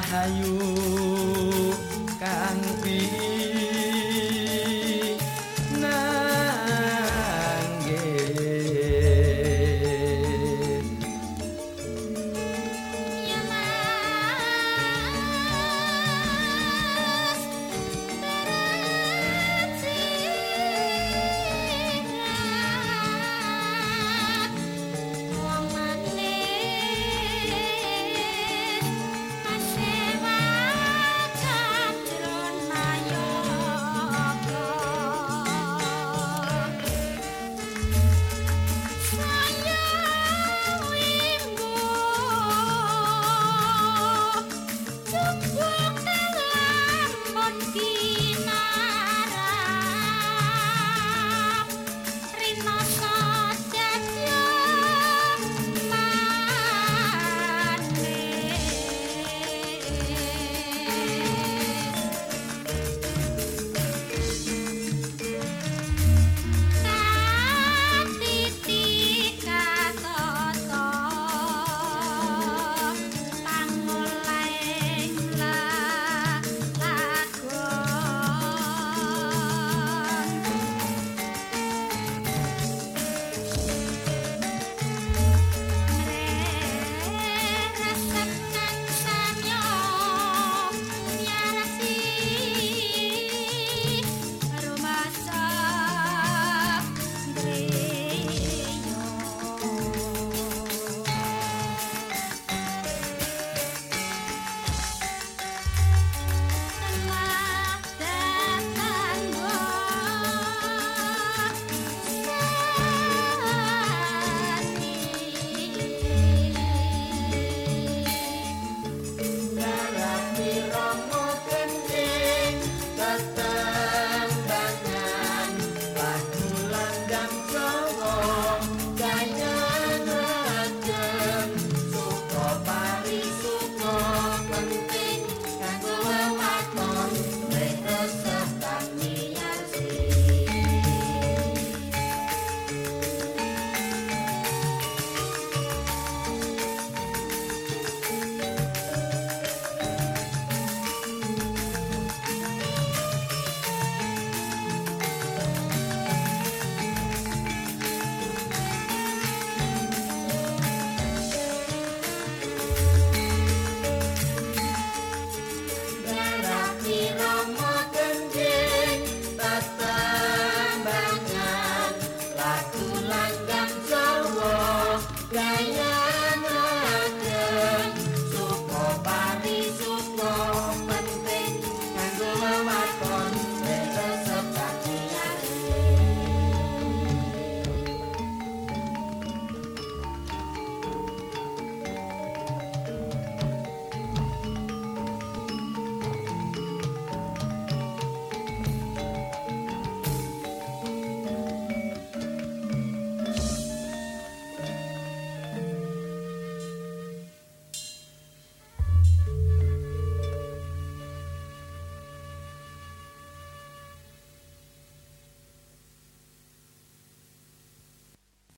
rahayu